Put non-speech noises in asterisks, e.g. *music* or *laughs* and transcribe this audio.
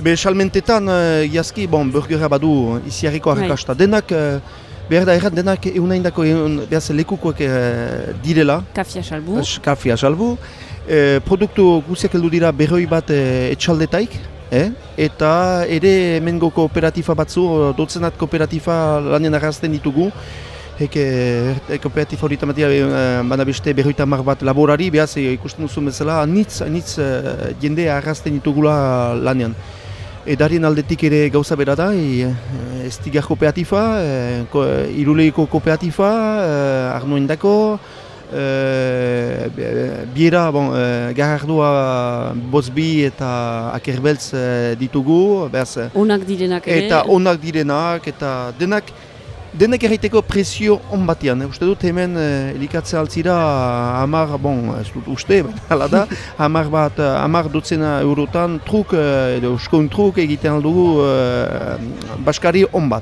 Ebe, salmentetan, uh, jazki, bon, burgera badu iziarriko Bai. harrakasta. Denak, uh, behar da errat, denak eunaindako eun, behaz lekukoak uh, direla, Kafia salbu. Kafia salbu. E, produktu guziak heldu dira berroi bat e, etxaldetaik, eh? eta ere hemengo kooperatifa batzu, dotzenat kooperatifa lanen arrazten ditugu, Eke, e, kooperatifa hori tamatia bana beste berroita mar bat laborari, behaz ikusten duzu bezala, anitz, anitz e, jende arrazten ditugula lanean. Edarien aldetik ere gauza bera da, e, e, Estigar kooperatifa, e, ko, Iruleiko kooperatifa, e, Arnoendako, e, biera, bon, e, garardua Bozbi eta Akerbeltz e, ditugu, behaz, Onak direnak ere. eta onak direnak, eta denak, denak erraiteko presio on batean. eh. Uste dut hemen eh, elikatzea altzira hamar, bon, ez dut uste, *laughs* hala da, hamar bat, eh, hamar dutzena eurotan truk, eh, edo uskoin truk egiten aldugu eh, baskari on bat.